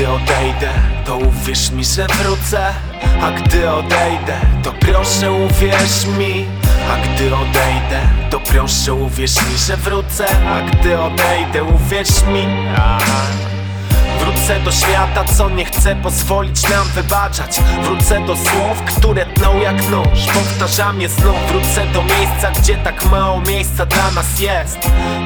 gdy odejdę, to uwierz mi, że wrócę. A gdy odejdę, to proszę uwierz mi. A gdy odejdę, to proszę uwierz mi, że wrócę. A gdy odejdę, uwierz mi Wrócę do świata, co nie chce pozwolić nam wybaczać. Wrócę do słów, które tną jak nóż Powtarzam je znów. Wrócę do miejsca, gdzie tak mało miejsca dla nas jest.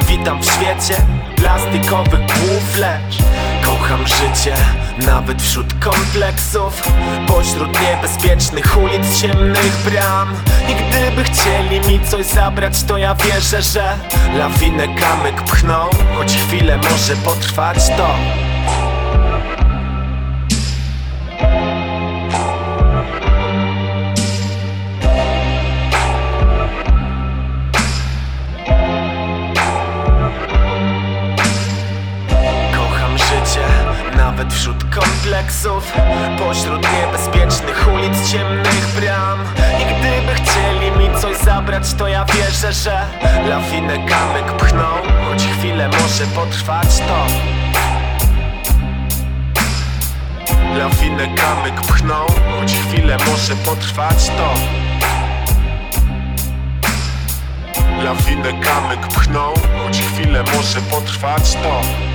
Witam w świecie plastikowych głów, lecz Kocham życie, nawet wśród kompleksów. Pośród niebezpiecznych ulic, ciemnych bram. I gdyby chcieli mi coś zabrać, to ja wierzę, że Lawinę kamyk pchną, choć chwilę może potrwać to nawet wśród kompleksów Pośród niebezpiecznych ulic, ciemnych bram. I gdyby chcieli mi coś zabrać, to ja wierzę, że Lawinę kamyk pchną, choć chwilę może potrwać to. Lawinę kamyk pchną, choć chwilę może potrwać to. Lawinę kamyk pchną, choć chwilę może potrwać to